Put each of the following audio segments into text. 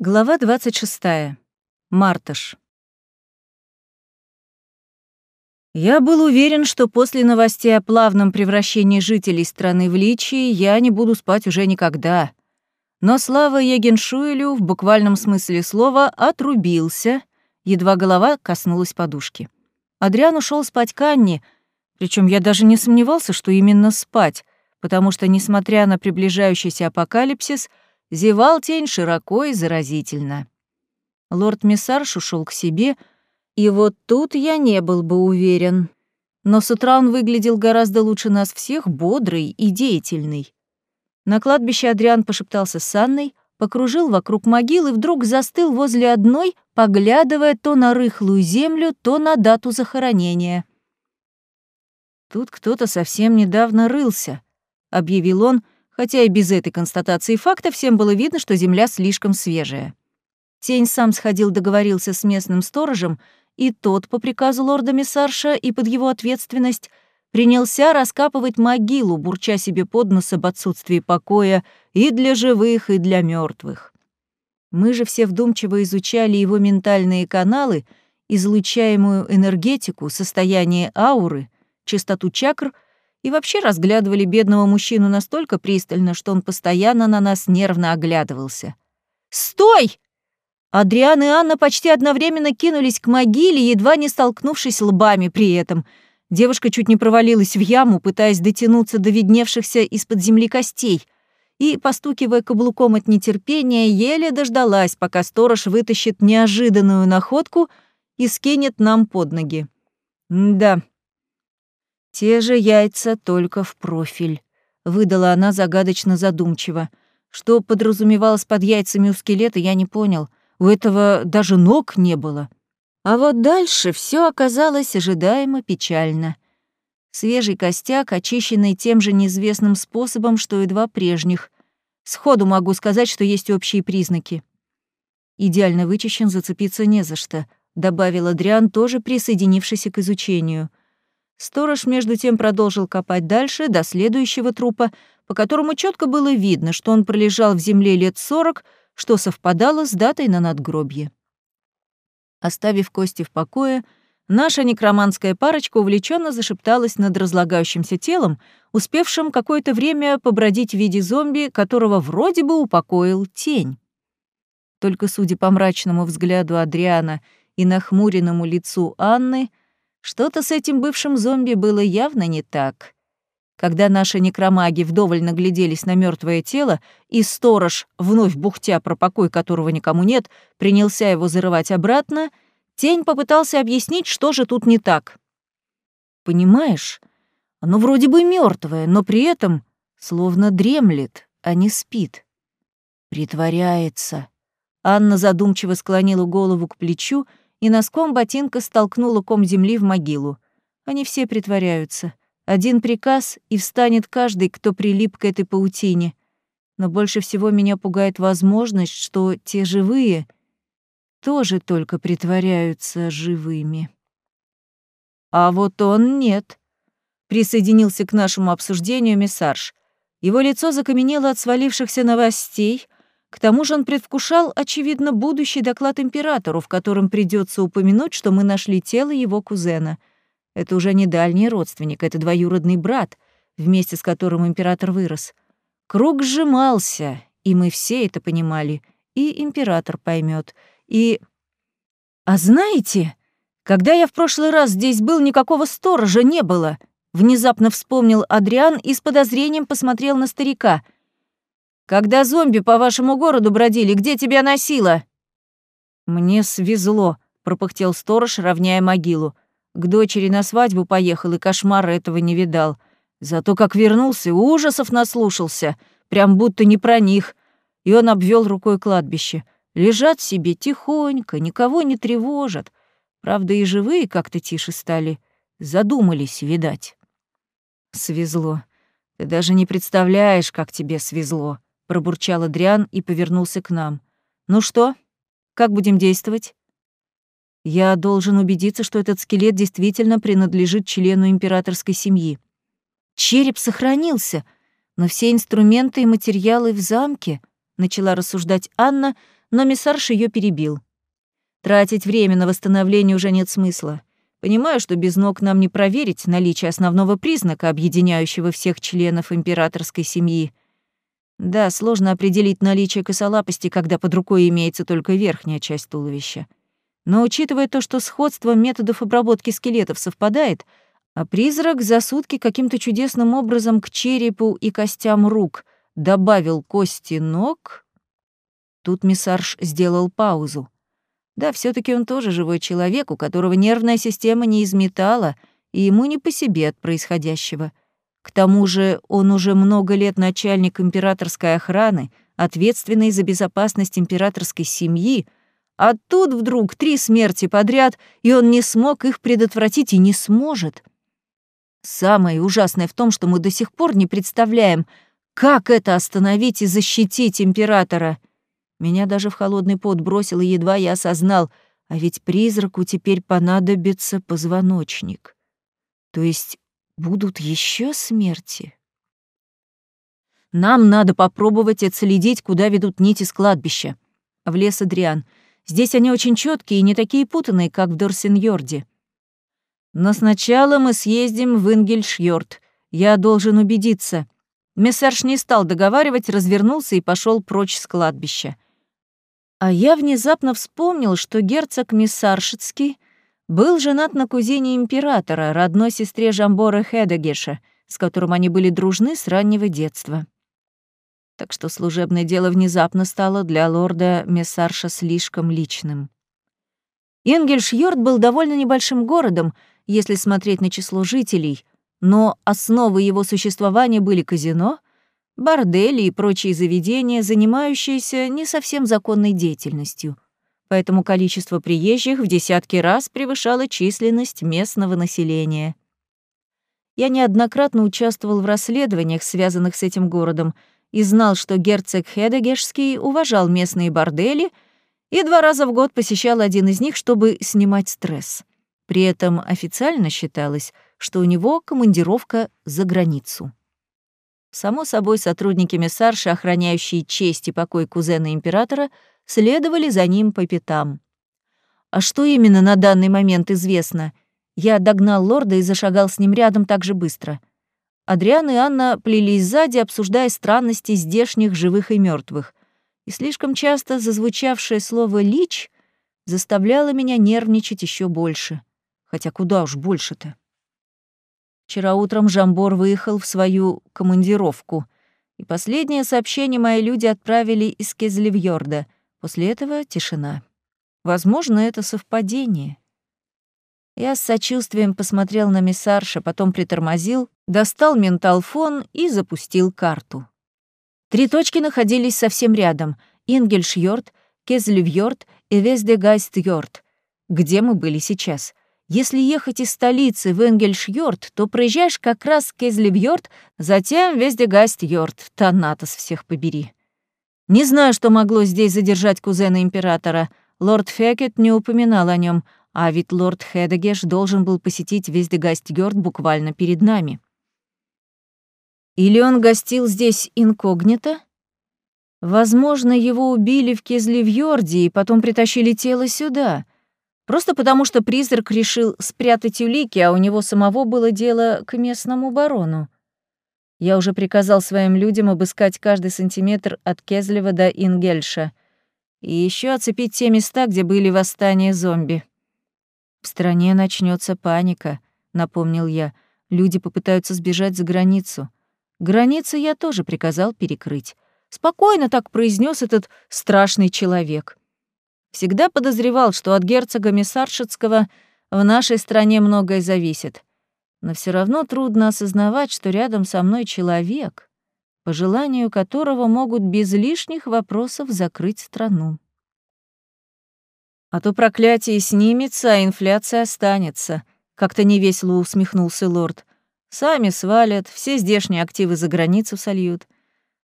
Глава 26. Мартыш. Я был уверен, что после новостей о плавном превращении жителей страны в личии я не буду спать уже никогда. Но слава Егеншуэлю в буквальном смысле слова отрубился, едва голова коснулась подушки. Адриан ушел спать к Анне, причем я даже не сомневался, что именно спать, потому что, несмотря на приближающийся апокалипсис, Зевал тень широко и заразительно. Лорд Миссарш ушел к себе, и вот тут я не был бы уверен. Но с утра он выглядел гораздо лучше нас всех, бодрый и деятельный. На кладбище Адриан пошептался с Анной, покружил вокруг могил и вдруг застыл возле одной, поглядывая то на рыхлую землю, то на дату захоронения. «Тут кто-то совсем недавно рылся», — объявил он, — хотя и без этой констатации факта всем было видно, что земля слишком свежая. Тень сам сходил договорился с местным сторожем, и тот, по приказу лорда Миссарша и под его ответственность, принялся раскапывать могилу, бурча себе под нос об отсутствии покоя и для живых, и для мертвых. Мы же все вдумчиво изучали его ментальные каналы, излучаемую энергетику, состояние ауры, частоту чакр — и вообще разглядывали бедного мужчину настолько пристально, что он постоянно на нас нервно оглядывался. «Стой!» Адриан и Анна почти одновременно кинулись к могиле, едва не столкнувшись лбами при этом. Девушка чуть не провалилась в яму, пытаясь дотянуться до видневшихся из-под земли костей, и, постукивая каблуком от нетерпения, еле дождалась, пока сторож вытащит неожиданную находку и скинет нам под ноги. да, те же яйца, только в профиль, выдала она загадочно задумчиво. Что подразумевалось под яйцами у скелета, я не понял. У этого даже ног не было. А вот дальше все оказалось ожидаемо печально. Свежий костяк, очищенный тем же неизвестным способом, что и два прежних. Сходу могу сказать, что есть общие признаки. Идеально вычищен, зацепиться не за что, добавил Адриан, тоже присоединившийся к изучению. Сторож между тем продолжил копать дальше, до следующего трупа, по которому четко было видно, что он пролежал в земле лет сорок, что совпадало с датой на надгробье. Оставив кости в покое, наша некроманская парочка увлеченно зашепталась над разлагающимся телом, успевшим какое-то время побродить в виде зомби, которого вроде бы упокоил тень. Только судя по мрачному взгляду Адриана и нахмуренному лицу Анны, что-то с этим бывшим зомби было явно не так. Когда наши некромаги вдоволь нагляделись на мертвое тело, и сторож, вновь бухтя про покой которого никому нет, принялся его зарывать обратно, тень попытался объяснить, что же тут не так. «Понимаешь, оно вроде бы мертвое, но при этом словно дремлет, а не спит. Притворяется». Анна задумчиво склонила голову к плечу и носком ботинка столкнула ком земли в могилу. Они все притворяются. Один приказ, и встанет каждый, кто прилип к этой паутине. Но больше всего меня пугает возможность, что те живые тоже только притворяются живыми. А вот он нет. Присоединился к нашему обсуждению Мессарж. Его лицо закаменело от свалившихся новостей — к тому же он предвкушал, очевидно, будущий доклад императору, в котором придется упомянуть, что мы нашли тело его кузена. Это уже не дальний родственник, это двоюродный брат, вместе с которым император вырос. Круг сжимался, и мы все это понимали, и император поймет. И... А знаете, когда я в прошлый раз здесь был, никакого сторожа не было. Внезапно вспомнил Адриан и с подозрением посмотрел на старика — когда зомби по вашему городу бродили, где тебя носило?» «Мне свезло», — пропыхтел сторож, равняя могилу. «К дочери на свадьбу поехал, и кошмара этого не видал. Зато как вернулся, ужасов наслушался, прям будто не про них». И он обвел рукой кладбище. Лежат себе тихонько, никого не тревожат. Правда, и живые как-то тише стали. Задумались, видать. Свезло. Ты даже не представляешь, как тебе свезло пробурчал Адриан и повернулся к нам. Ну что? Как будем действовать? Я должен убедиться, что этот скелет действительно принадлежит члену императорской семьи. Череп сохранился, но все инструменты и материалы в замке, начала рассуждать Анна, но миссарш ее перебил. Тратить время на восстановление уже нет смысла. Понимаю, что без ног нам не проверить наличие основного признака, объединяющего всех членов императорской семьи. Да, сложно определить наличие косолапости, когда под рукой имеется только верхняя часть туловища. Но учитывая то, что сходство методов обработки скелетов совпадает, а призрак за сутки каким-то чудесным образом к черепу и костям рук добавил кости ног, тут миссарж сделал паузу. Да, все таки он тоже живой человек, у которого нервная система не изметала, и ему не по себе от происходящего. К тому же он уже много лет начальник императорской охраны, ответственный за безопасность императорской семьи, а тут вдруг три смерти подряд, и он не смог их предотвратить и не сможет. Самое ужасное в том, что мы до сих пор не представляем, как это остановить и защитить императора. Меня даже в холодный пот бросило, едва я осознал, а ведь призраку теперь понадобится позвоночник. То есть будут еще смерти? Нам надо попробовать отследить, куда ведут нити с кладбища. В лес Адриан. Здесь они очень четкие и не такие путанные, как в Дорсеньорде. Но сначала мы съездим в Ингельшьорд. Я должен убедиться. Мессерш не стал договаривать, развернулся и пошел прочь с кладбища. А я внезапно вспомнил, что герцог Миссаршицкий был женат на кузине императора, родной сестре Жамбора Хедегеша, с которым они были дружны с раннего детства. Так что служебное дело внезапно стало для лорда Мессарша слишком личным. Ингельшьорд был довольно небольшим городом, если смотреть на число жителей, но основой его существования были казино — бордели и прочие заведения, занимающиеся не совсем законной деятельностью. Поэтому количество приезжих в десятки раз превышало численность местного населения. Я неоднократно участвовал в расследованиях, связанных с этим городом, и знал, что герцог Хедегешский уважал местные бордели и два раза в год посещал один из них, чтобы снимать стресс. При этом официально считалось, что у него командировка за границу. Само собой, сотрудники Мессарши, охраняющие честь и покой кузена императора, следовали за ним по пятам. А что именно на данный момент известно? Я догнал лорда и зашагал с ним рядом так же быстро. Адриан и Анна плелись сзади, обсуждая странности здешних живых и мертвых. И слишком часто зазвучавшее слово «лич» заставляло меня нервничать еще больше. Хотя куда уж больше-то. Вчера утром Жамбор выехал в свою командировку, и последнее сообщение мои люди отправили из Кезлевьорда. После этого тишина. Возможно, это совпадение. Я с сочувствием посмотрел на миссарша, потом притормозил, достал менталфон и запустил карту. Три точки находились совсем рядом — Ингельшьорд, Кезлевьорд и Вездегайстьорд, где мы были сейчас. Если ехать из столицы в Энгельшьорд, то проезжаешь как раз Кезлевьорд, затем Вездегастьорд, Танатос всех побери. Не знаю, что могло здесь задержать кузена императора. Лорд Фекет не упоминал о нем, а ведь лорд Хедегеш должен был посетить Вездегастьорд буквально перед нами. Или он гостил здесь инкогнито? Возможно, его убили в Кезлевьорде и потом притащили тело сюда — Просто потому, что призрак решил спрятать улики, а у него самого было дело к местному барону. Я уже приказал своим людям обыскать каждый сантиметр от Кезлева до Ингельша и еще оцепить те места, где были восстания зомби. «В стране начнется паника», — напомнил я. «Люди попытаются сбежать за границу. Границы я тоже приказал перекрыть». Спокойно так произнес этот страшный человек. Всегда подозревал, что от герцога Мессаршицкого в нашей стране многое зависит. Но все равно трудно осознавать, что рядом со мной человек, по желанию которого могут без лишних вопросов закрыть страну. А то проклятие снимется, а инфляция останется, как-то невесело усмехнулся лорд. Сами свалят, все здешние активы за границу сольют.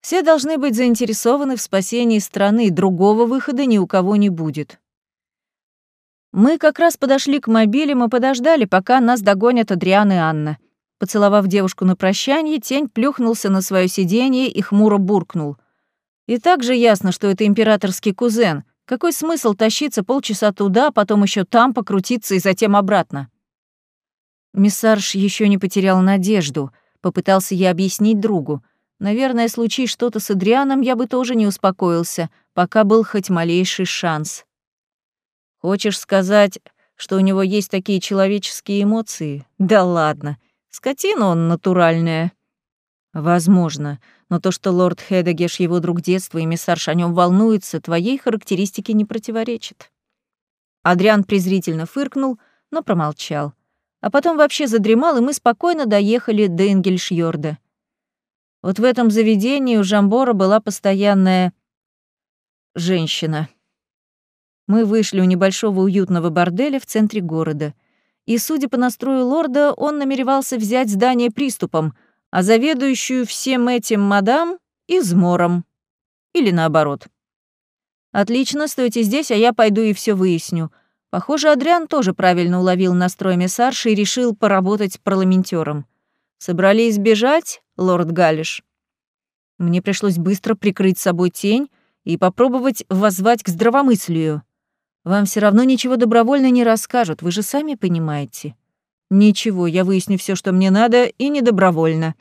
Все должны быть заинтересованы в спасении страны, другого выхода ни у кого не будет. Мы как раз подошли к мобилям и подождали, пока нас догонят Адриан и Анна. Поцеловав девушку на прощание, тень плюхнулся на свое сиденье и хмуро буркнул. И также ясно, что это императорский кузен. Какой смысл тащиться полчаса туда, потом еще там покрутиться и затем обратно? Миссарж еще не потерял надежду. Попытался я объяснить другу. Наверное, случись что-то с Адрианом, я бы тоже не успокоился, пока был хоть малейший шанс. Хочешь сказать, что у него есть такие человеческие эмоции? Да ладно. Скотина он натуральная. Возможно, но то, что лорд Хедегеш его друг детства и миссарш о нем волнуется, твоей характеристике не противоречит. Адриан презрительно фыркнул, но промолчал. А потом вообще задремал, и мы спокойно доехали до Энгельшьорда. Вот в этом заведении у Жамбора была постоянная женщина. Мы вышли у небольшого уютного борделя в центре города. И, судя по настрою лорда, он намеревался взять здание приступом, а заведующую всем этим мадам — измором. Или наоборот. «Отлично, стойте здесь, а я пойду и все выясню». Похоже, Адриан тоже правильно уловил настрой Мессарши и решил поработать парламентером. Собрались бежать, лорд Галиш? Мне пришлось быстро прикрыть собой тень и попробовать воззвать к здравомыслию. Вам все равно ничего добровольно не расскажут, вы же сами понимаете. Ничего, я выясню все, что мне надо, и не добровольно.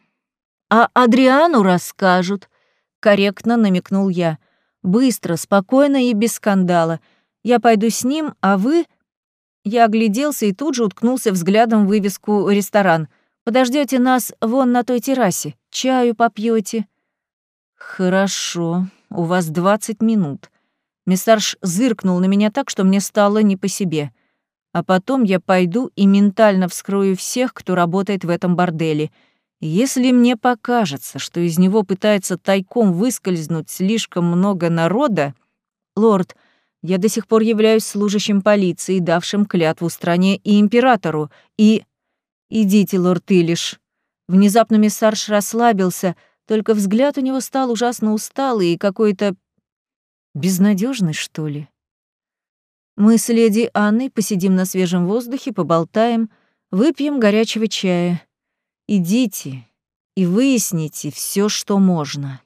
А Адриану расскажут, корректно намекнул я. Быстро, спокойно и без скандала. Я пойду с ним, а вы... Я огляделся и тут же уткнулся взглядом в вывеску «Ресторан». Подождете нас вон на той террасе, чаю попьете. Хорошо, у вас двадцать минут. Мессарж зыркнул на меня так, что мне стало не по себе. А потом я пойду и ментально вскрою всех, кто работает в этом борделе. Если мне покажется, что из него пытается тайком выскользнуть слишком много народа, лорд, я до сих пор являюсь служащим полиции, давшим клятву стране и императору, и... Идите, лорд Илиш. Внезапно Мессарж расслабился, только взгляд у него стал ужасно усталый и какой-то Безнадежный, что ли? Мы с леди Анной посидим на свежем воздухе, поболтаем, выпьем горячего чая. Идите и выясните все, что можно.